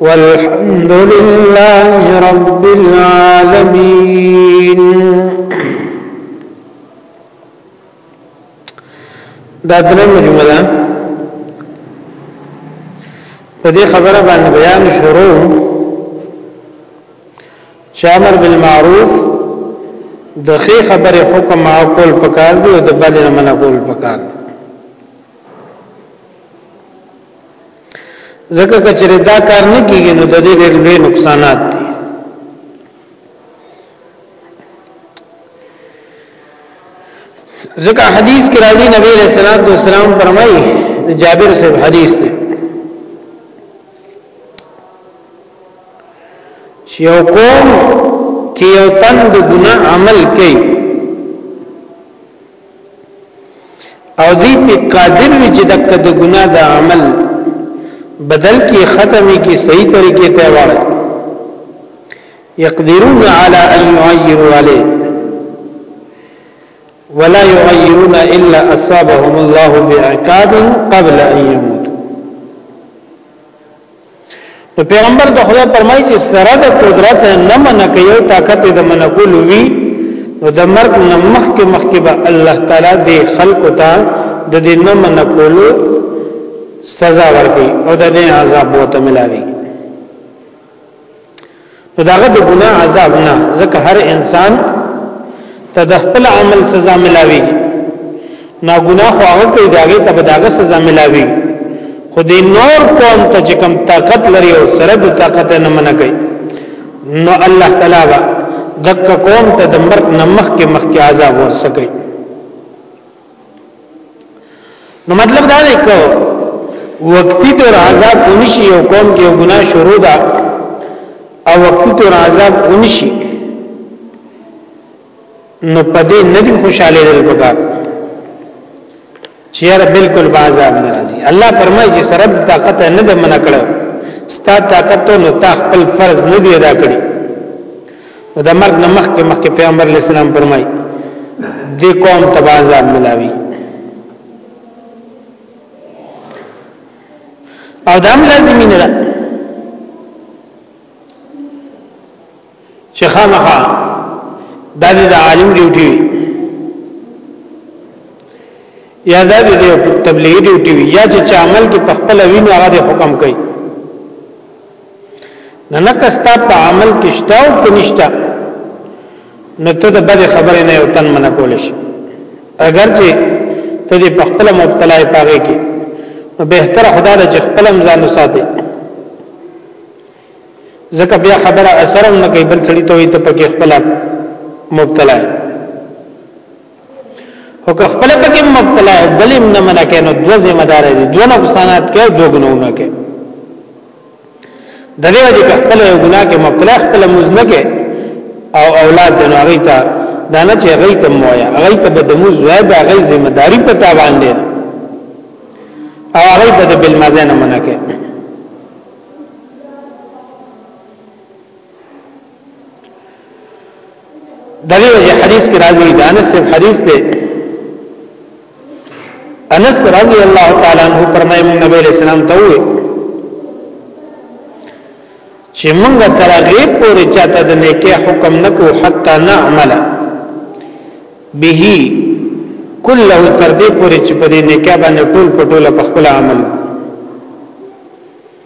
والحمد لله رب العالمين دا درې مجموعه ده په دې خبره باندې بیان شروع چې امر بالمعروف د خې خبره حکم معقول پکار دی او د بل نه منع کول پکار دی ځکه کچره دا کار نه کیږي نو د دې ډېر لوی نقصانات دي ځکه حدیث کې راځي نبی علیہ الصلوۃ والسلام فرمایي جابر سے حدیث دی چې یو قوم کې یو تن د ګناه عمل کوي او دی په قادر وی چې دغه د ګناه د عمل بدل کې ختمي کې صحیح طریقې ته وایي يقدرون على ان يغيروا عليه ولا يغيرون الا اصابهم الله بعقاب قبل ان يموت نو پیغمبر د خدای فرمایي چې سره د قدرت نه منع کوي او طاقت د منع کول وی نو د مرګ نه مخکې مخکې به الله تعالی د خلق ته د دې نه منع کولو سزا ورکړي او د دې عذاب وته ملاوي نو داغه د ګناه عذاب نه ځکه هر انسان ته د خپل عمل سزا ملاوي نا ګناه خو هغه کوي داغه ته داغه سزا ملاوي خو د نور قوم ته چې کم طاقت لري او سره د طاقت نه منع کوي نو الله تعالی با دک قوم ته د مرګ نمخ کې مخ کې عذاب ورسکي نو مطلب دا دی کو وقتی تور عذاب ونشي او قوم کې ګناه شروع ده او وقتی تور عذاب ونشي نو پدې نه دي خوشاله دل پکار چیرې بالکل بازاب ناراضي الله فرمایي چې سرب طاقت نه د منع کړو ستا طاقت نو تا خپل فرض نه دی ادا کړی نو د مرګ نه مخکې مخکې پیغمبر علی السلام فرمای د قوم تبازات ملاوي او دام لازمي نه ده چې خامخا د دې عالم ډیوټي یا د دې تبلیغ ډیوټي یا چې عمل کې په خپل وینو هغه حکم کوي نه نه کستا په عمل کې شته او کنيشته نو ته د بد خبرې نه یو تن منع کول شي اگر چې ته دې په خپل مبتلا یې پاږي کې نو به تر خدا د خپل ځان وساتي ځکه بیا خبره اثر هم نه کوي بل سړی ته وي ته پکې خپل مبتلا یې او که خپل پکې مبتلا بلیم نه منع کینو دو ذمہ دار دي دو نقصانات کې دو ګناونه کې د دې وجه کې خپل یو ګناه کې مبتلا خپل مزنګه او اولاد د نوغی ته دا نه چې غي ته مویا غي ته به د موز وای دا غي ذمہ داری پتا باندې او غي به د بل مزه نه منکه دغه وجه حدیث کې راځي د انس حدیث ته انس رضی الله تعالی عنہ فرمایي موږ نبی رسول الله ته وې چې موږ تر هغه پورې چاته د نیکه حکم نکو حتا نعمل به کله تر دې پورې چې په دې نیکه باندې ټول پټول په خپل عمل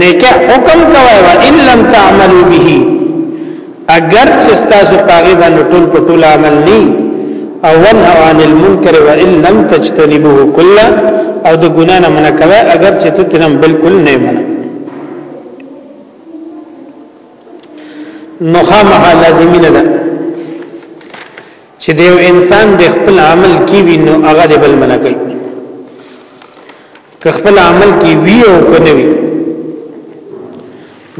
نیکه حکم کوي و ان لم تعملوا به اگر چې تاسو پاغي باندې ټول په ټول عمل ني او ونه عن المنکر و ان لم تجتنبوه كله او د ګنا نه منع کوي اگر چې ته تنم بالکل نه منع نو خامخا لازمي نه ده چې د یو انسان د خپل عمل کی وینو هغه د بل منع کوي که خپل عمل کې وی او کنه وی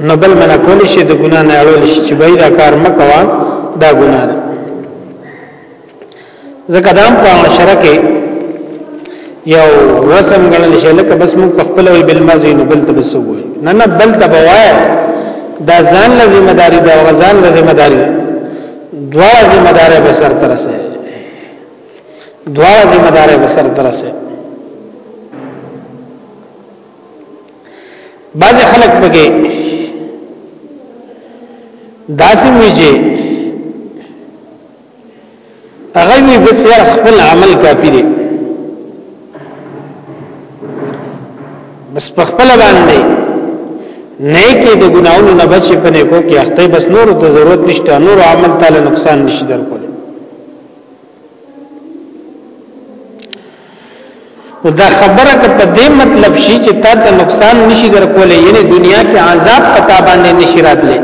نو بل منه کول شي د ګنا نه اړول شي چې بای دا کار مکوا دا ګنا ده ځکه دا په معاشره کې یو رسم غنل شي لکه بس موږ په خپل وی بل مازی نو بل ته بس وای نه نه بل ته بوای دا ځان له ذمہ داری دا غزان له ذمہ داری دوا ذمہ داری به سر ترسه دواړه ذمہ دار به سر درسه بعض خلک بګي داسې ویږي هغه وی بس یار خپل عمل کافی دی بس په خپل باندې نیکی د ګناونو نه بچ په نیکو کې اخته بس نور ته ضرورت نشته نور عمل تعالی نقصان نشي درکو دا خبره که په دې مطلب شي چې تا ته نقصان نشي درکولې یعنی دنیا کې عذاب پتا باندې نشي راتلې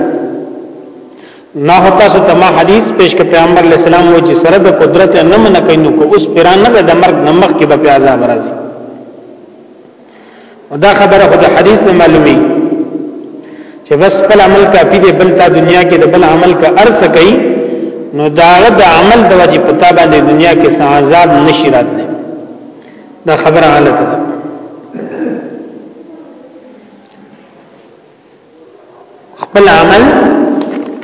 نه هوتا سو تما حدیث پیش کې پیغمبر علی السلام و چې سره د قدرت نه من کینو کو اوس پیرانه د مرګ نمخ کې به عذاب راځي دا خبره خو د حدیث نه معلومي چې بس خپل عمل کافي دی بل تا دنیا کې د بل عمل کا ارس کوي نو دا د عمل د وجې پتا باندې دنیا کې عذاب نشي راتلی دا خبره غلطه ده خپل عمل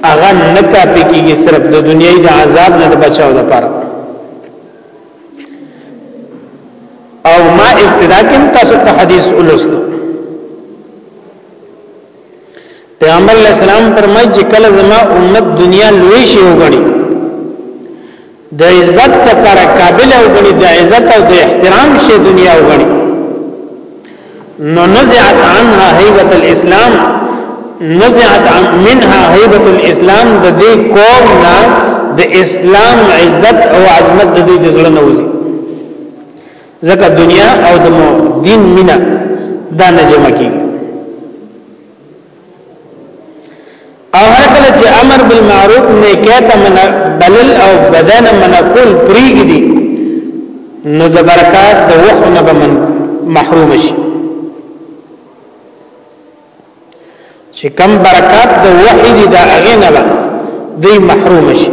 هغه نه کاپی کیږي صرف د دنیای د عذاب نه بچاو لپاره او ما ابتدا کې تاسو ته حدیث ولستو پیغمبر علیہ السلام فرمایي چې کله زما امت دنیا لوی شي وګڼي د عزت لپاره قابل او غني د عزت او د احترام شی دنیا او غني نو نزعت عنها هیبت الاسلام نزعت منها هیبت الاسلام د دې قوم نه د اسلام عزت او عظمت د دې ځړه نه وځي ځکه دنیا او د دین مینا دا نه جمع کیږي او هر کله چې امر بالمعروف نه کېته من بلل او بدن منقول پریږدي نو د برکات د وخت نه به محروم شي چې کم برکات د وحی دي دا هغه نه به دی محروم شي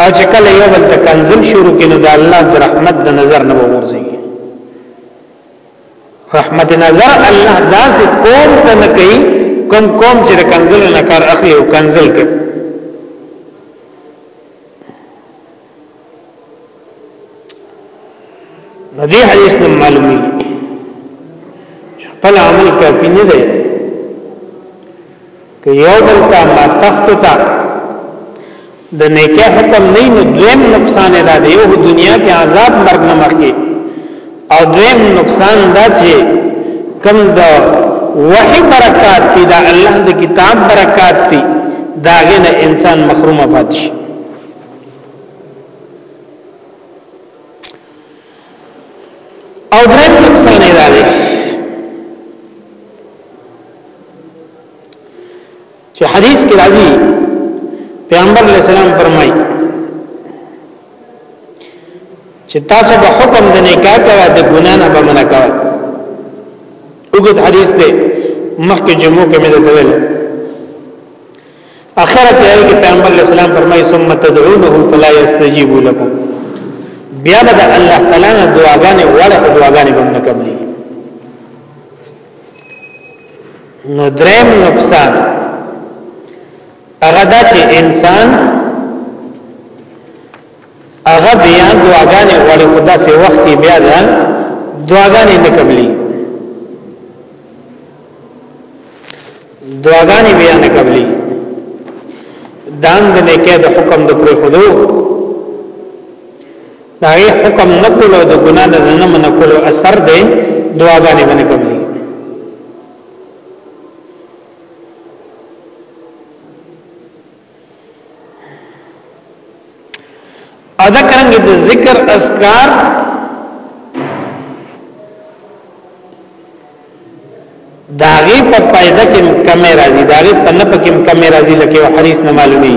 او چې کله یو بل ته کنزل شروع کینو د الله د رحمت د نظر نه وورځي رحمت نظر الله داسې قوم ته نه کوي کوم قوم چې کنزل نه کار اخلي او کنزل کوي نو دې حدیث نه معلومي خپل عمل کافي نه دی که یو بل ته ماتختو ته د نیکه حکم نه نو دویم نقصان دا دی یو دنیا کې عذاب مرګ نه مخکي او دویم نقصان دا چې کم د وحی برکات دی دا الله د کتاب برکات دی دا غنه انسان محروم پاتې شي او دریم نقصان یې دا دی چې حدیث کې راځي پیغمبر علیه السلام فرمایي چې تاسو به حکم د نکاح کوي د ګنا نه به منع کوي وګت حدیث دی مخکې جمعو کې مې ته ویل اخر کې آیت پیغمبر علیہ السلام فرمایي ثم تدعونه فلا يستجيب لكم بیا به الله تعالی نه دعاګانې وړه دعاګانې هم نه قبلي نو دریم نقصان هغه دا چې انسان هغه بیا دعاګانې وړه په داسې وخت کې بیا دا دعاګانې نه قبلي دعاګانې بیا نه قبلي دام د نیکه د حکم د پرې خودو دا یې حکم نه کولو د ګناه د نه من کولو اثر دی دعاګانې باندې قبلي او دا کرنګ د ذکر اذکار داغي په پایده کې کمې راځي داغي په نه پکې کمې راځي لکه حدیث نه معلومي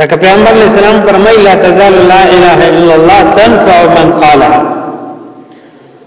لکه پیغمبر علیہ السلام فرمایي لا تزال لا اله الا الله تنفع من قالها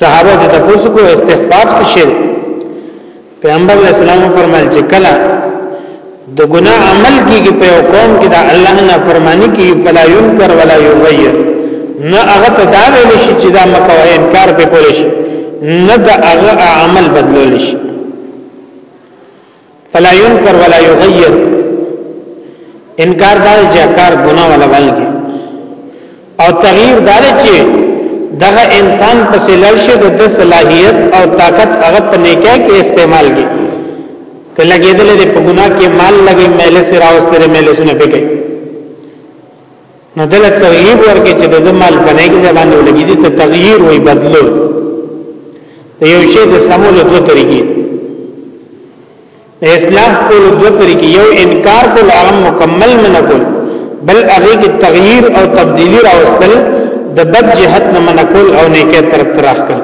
صحابه ته تاسو کو استغفار څه شي پیغمبر علیہ السلام فرمایل چې کله د ګناه عمل کیږي په قوم کې دا الله نه فرمانی کی فلا ينكر ولا يغير نه هغه ته دا ویل شي چې دا مکو انکار به کول شي نه دا هغه عمل بدلول شي فلا ينكر ولا يغير انکار دا چې کار ګناه ولا ولګي او تغییر دا چې دغه انسان په سلشه د صلاحیت او طاقت هغه په نیکه کې استعمال کی ته لګیدل د په ګناه کې مال لګي مېله سره اوس تر مېله سونه پکې نو دلته تغییر ورکې چې د مال په نه کې ځبان دی ولګي دي ته تغییر وي بدلول د یو شی د سمولو دوه طریقې د اصلاح کولو دوه طریقې یو انکار کول هغه مکمل نه کول بل هغه کې تغییر او تبدیلی راوستل د بد جهت نه منکول او نیکه طرف تراخ کړ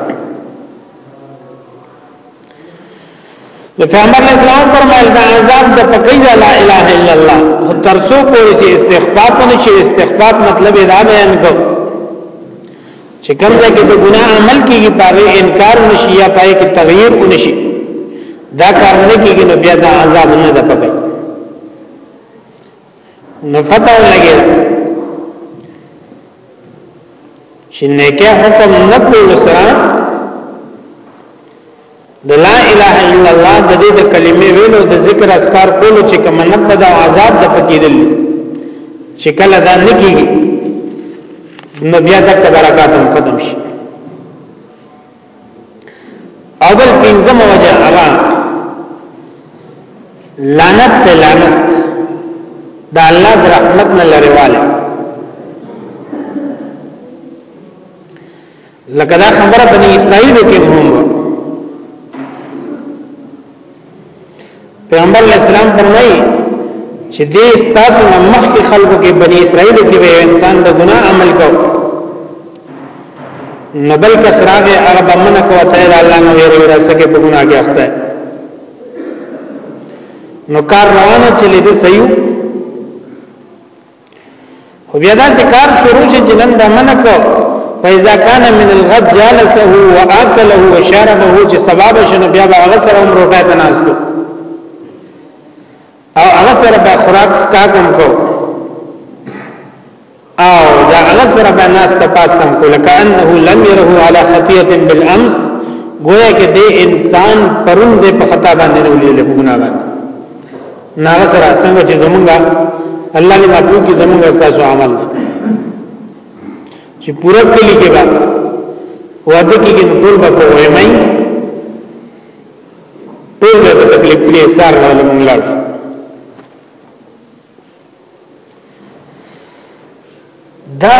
د پیغمبر اسلام فرمایل دا عذاب د پکې د لا اله الا الله ترڅو پورې چې استخفاف نه شي استخفاف مطلب دا بیان کو چې کوم ځای کې د ګناه عمل کیږي پاره انکار نشي یا پای کې تغییر ونشي دا کار نه کیږي نو بیا دا عذاب نه ده پکې نو فتح لګیږي چې نکاح حکم نه کول سره د لا اله الا الله د دې د کلمې ویلو د ذکر اسکار کولو چې کوم نه پد او عذاب د پکېدل چې کله دا نکېږي نو بیا د برکات هم ختم شي او بل پنځم وجه هغه لعنت ته لعنت دا الله د رحمت نه لريواله لکه دا خبره بني اسرائيل کې هم پیغمبر علیہ السلام فرمایي چې دې ستاسو مخ کې خلکو کې بنی اسرائیل کې به انسان د ګناه عمل کو نو بل کس راغه هغه بمنه کو ته الله نو یې ورا سکه په ګناه کې اخته نو کار روانه چې لیدې سيو خو بیا دا ذکر شروع شي چې نن دا منه کو فاذا كان من الغد جالسه واكله وشربه چې سبب شنو بیا به هغه سره عمر وټه تناسو او هغه سره به خوراک سکا کوم کو او دا هغه سره به ناس ته پاستم کو لکه انه لم يره على خطيه بالامس گویا کې د انسان پرون د په خطا باندې ولې له ګناه باندې نه سره څنګه چې زمونږه الله دې مقبول کې زمونږه تاسو عمل چې پوره کلی کې با واده کې ټول به کوی مې ټول به تکلیف کې سار ولې مونږ لاړ دا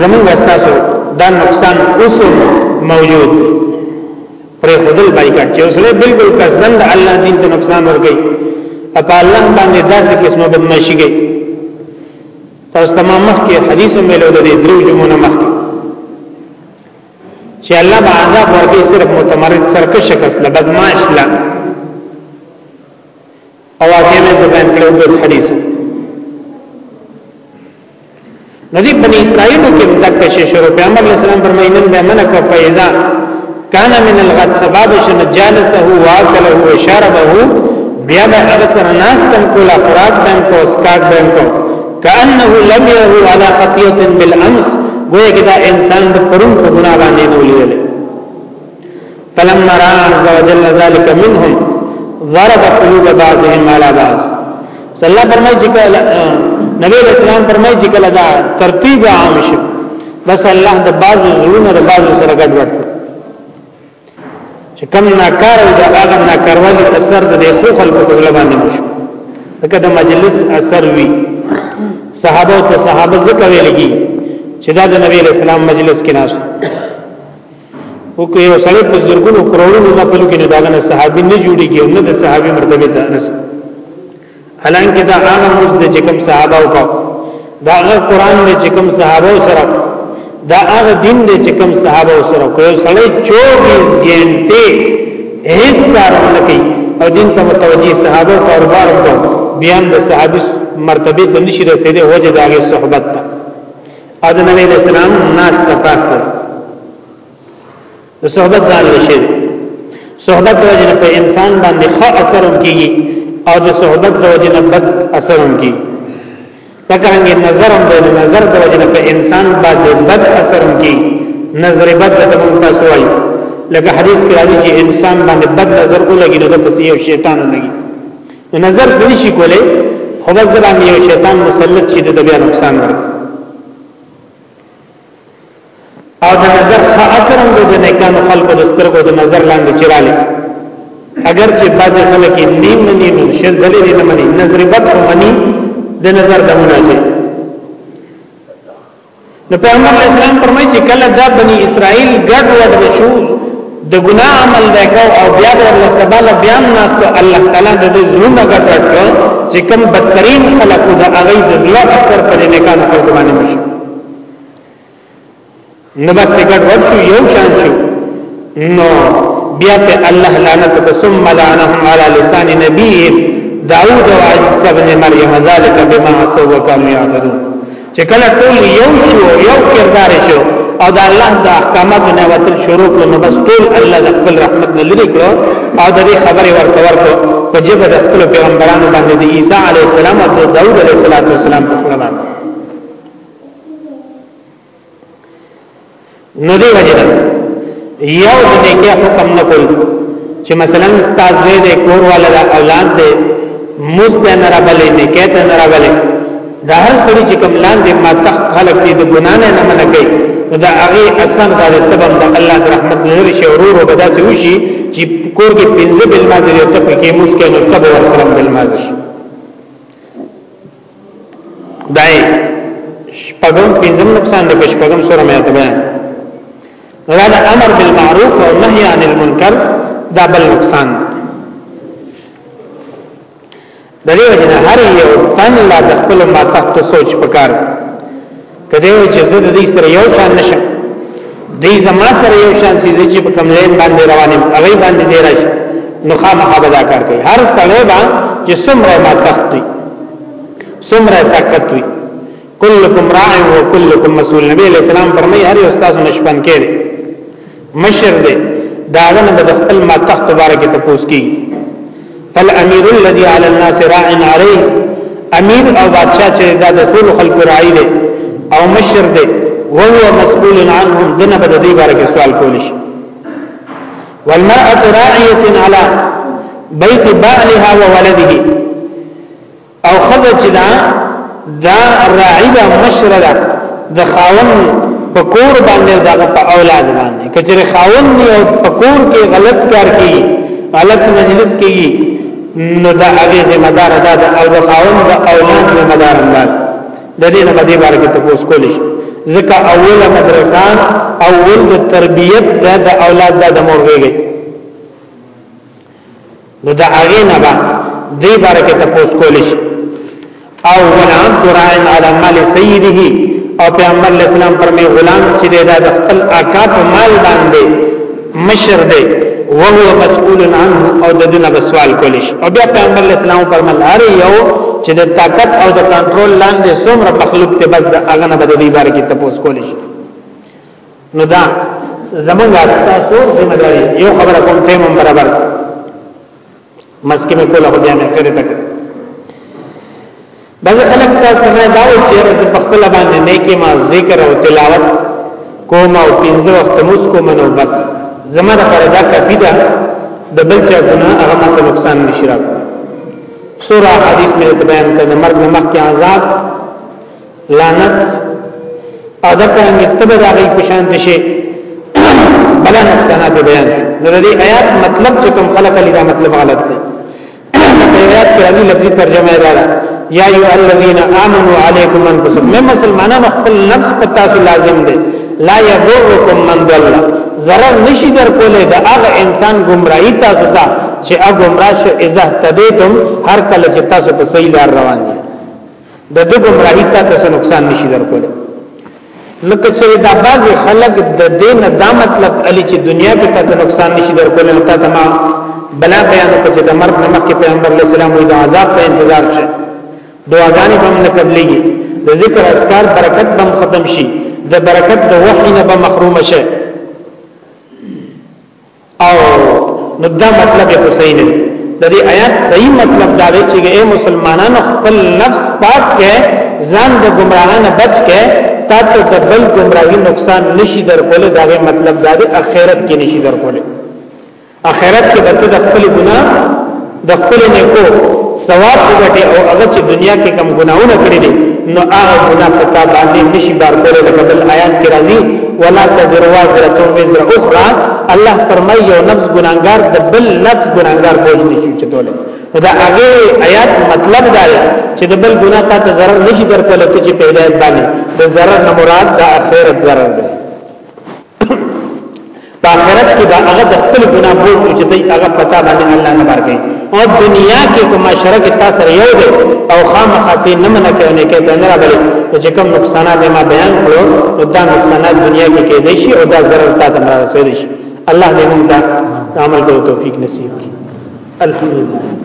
زمون واستاسو دا نقصان اوسو موجود پر خودل بایکاټ چې اوسره بالکل قصدن د الله دین ته نقصان ورګي اپا الله باندې داسې قسمه بدمعشي کوي تاسو تمام مخ کې حدیث ملو د دې درو جمعو مخ چې الله به عذاب ورکړي صرف متمرد سرکش شخص لبدمعش لا او واقعي مې ته بیان کړو د حدیث ندی بنی اسرائیل کې تک شي شروع پیغمبر علیہ السلام فرمایي نن به منک فیزا کان من الغد سبب شن جالسه واکله وشربه بیا به اغسر ناس تم کولا فراق دن کو اسکاک دن کو کانه لم یهو علی خطیه بالامس گویا کدا انسان د پرون په ګناه باندې نو لیدل فلما را عز وجل ذلك منهم ضرب قلوب بعضهم على بعض صلی الله فرمایي چې کله نبی اسلام فرمایي چې کله دا ترتیب عام شي بس الله د بعض زړونو د بعض سره ګډوډ چې کم ناکار او د هغه ناکاروالي اثر د خو خلکو په ځل باندې مشو دغه د مجلس اثر وی صحابه او صحابه زکه ویلګي چې دا د نبی اسلام مجلس کې ناشته او که یو سړی په زرګونو کروڑونو نفلو کې نه داغه نه صحابي نه جوړيږي او نه د صحابي مرتبه ته رسي حالانکه دا هغه موږ د چې کوم صحابه او دا هغه قران د چې کوم صحابه سره دا هغه دین د چې کوم صحابه سره کوي سړی 24 غنټه هیڅ کار نه کوي او دین ته متوجي صحابه کاروبار وکړي بیان د صحابي مرتبه ته نشي رسیدي وجه داغه صحبت ته او د نبی اسلام ناس ته پاسته د صحبت ځان لشي صحبت د وجه په انسان باندې ښه اثر کوي او د صحبت د وجه بد اثر کوي تکرنګ نظر هم د نظر د وجه په انسان باندې بد اثر کوي نظر بد د مونږ تاسو وایي لکه حدیث کې راځي چې انسان باندې بد نظر ولګي نو د پسې یو شیطان ولګي نو نظر څه نشي کولای خو بس د باندې یو شیطان مسلط شي د بیا نقصان ورکړي او د نظر ښه اثر هم د نیکانو خلکو د سترګو د نظر لاندې چراله اگر چې بعضې خلک نیم منی نو شل ځلې دې نه مني نظر بد مني د نظر دمونه نو پیغمبر علیہ السلام فرمایي چې کله دا بنی اسرائیل ګډ وډ شو د ګناه عمل وکاو او بیا د الله سبحانه له بیان ناستو الله تعالی د دې زړه ګډ وډ کړ چې کوم بدترین خلق د هغه د زړه اثر پر نیکانو په باندې وشو نو بس ګډ وډ شو یو شان شو نو بیا په الله لعنت ثم لعنهم على لسان نبيهم داود و عيسى بن مريم ذلك بما عصوا وكانوا يعتدون چې کله ټول یو شو یو کردار شو او د الله د احکاماتو نه وتل شروع کړو نو بس ټول الله د خپل رحمت نه لری کړو او د دې خبرې ورته ورکو په جبه د خپل پیغمبرانو باندې د عیسی علی السلام او د داوود علی السلام په خپل باندې نو دی وجه یو د نیکه حکم نه کول چې مثلا استاد زوی د کور والا د اولاد دی مست نه راغلی نیکه ته نه راغلی د هر سړي چې کوم لاندې ما تخت خلق دي د ګنا نه نه منع کوي نو دا هغه اصلا د تبم د الله رحمت لري چې ورور وبدا سي وشي چې کور کې پنځه بل مازه یو ته کې مسکه نو تبو ورسره بل مازه دای شپږم پنځم نقصان د شپږم سره مې ته بیان دا د امر بالمعروف او نهي عن المنکر دا بل نقصان د دې وجه هر یو تن لا د خپل ما تحت سوچ پکار کله یو چې زه د دې سره یو شان نشم دې زما سره یو شان سي چې په کوم لین باندې روانم هغه باندې دی راشي نو خامخا به دا کار کوي هر سړی با چې څومره ما تختی څومره طاقت وي کلکم راع و کلکم مسئول نبی علیہ السلام فرمایي هر یو استاد نشپن کړي مشر دی دا غنه د خپل ما تخت مبارک ته پوس کی فل امیر الذي على الناس راع عليه امیر او بادشاہ چې دا د ټول خلکو راعي دی او مشر دی وهو مسؤول عنهم دنه بد دی بارک سوال کولی شي والمرأة راعية على بيت بعلها وولده او خزه چې دا دا راعي دا مشره ده د خاون په کور باندې دا په اولاد باندې کچره خاون نه او په کور کې غلط کار کوي غلط مجلس کوي نو دا هغه ذمہ دار ده او د خاون د اولاد ذمہ دار ده د دې نه په دې باره کې تاسو کولی شئ ځکه اوله مدرسه اول د تربيت زاد اولاد د مور ویږي نو دا هغه نه با دې باره کې تاسو کولی شئ او ولعن قرائن علی مال سیده او پیغمبر علیہ السلام فرمی غلام چې دا د خپل آقا په مال باندې مشر دی وهو مسئول عنه او د دنیا په سوال کولی شي او بیا پیغمبر علیہ السلام فرمایل هر یو چې د طاقت او د کنټرول لاندې څومره مخلوق ته بس د اغنه بدلی بار کې تاسو کولی شي نو دا زمونږ استاسو ذمہ داری یو خبره کوم ټیم برابر مسکه مې کوله خو بیا نه کړې تک بعض خلک تاسو نه دا و چې رز په خپل باندې نه کې ما ذکر او تلاوت کوم او پنځه وخت موس کوم نو بس زمر فردا کافی ده د بل چا ګناه هغه ماته نقصان نشي راکړي سورہ حدیث میں بیان کرنے مرد نمک کے عذاب لعنت او د پرنګ تبه د هغه په شان شي بلا نقصانات بیان شو نو د دې آیات مطلب چې کوم خلق لري دا مطلب غلط دی د آیات کې راځي لفظي ترجمه یې راځي یا ایو الذین آمنو علیکم انفسکم مې مسلمانانو خپل نفس په تاسو لازم دی لا یضرکم من ضل zarar نشي در کولای دا هغه انسان گمراهی تاسو ته چې هغه گمراه شو اذا تدیتم هر کله چې تاسو په صحیح لار روان دي د د گمراهی تا ته نقصان نشي درکول نو کچره دا باز خلق د دین دا مطلب علی چې دنیا کې تا ته نقصان نشي درکول نو تا ته ما بلا بیان کو چې د مرګ نمک کې پیغمبر علی السلام وي د عذاب په انتظار شي دعاګانې به نه قبليږي د ذکر اسکار برکت به ختم شي د برکت د وحی نه به محروم شي او نو دا مطلب یې حسین دی د دې آیات صحیح مطلب دا دی چې اے مسلمانانو خپل نفس پاک کړئ ځان د گمراهانو بچ کړئ تاسو د بل گمراهي نقصان نشي درکول دا غي مطلب دا دی اخرت کې نشي درکول اخرت کې به د خپل ګناه د خپل نیکو ثواب وګټي او هغه چې دنیا کې کم ګناونه کړی دي نو هغه ګناه په تا باندې نشي بار کولای لکه بل آیات کې راځي ولا تزر وازره وزر اخرى الله فرمایي یو نفس ګناګار د بل نفس ګناګار بوج نشي چتول دا هغه آیات مطلب دا دی چې د بل ګناه ته ضرر نشي درکول ته چې په هدایت باندې د ضرر نه مراد د اخرت ضرر دی په آخرت کې به هغه د خپل ګناه بوج چې دی هغه پتا باندې الله نه ورګي او دنیا کې کوم شرک تاسو یو دی او خامخا ته نه منه کوي نه کوي نه راغلي چې کوم نقصانات ما بیان کړو نو دا نقصانات دنیا کې کې دي شي او دا ضرر تا ته رسېږي شي الله دې موږ ته عمل کولو توفیق نصیب کړي الحمدلله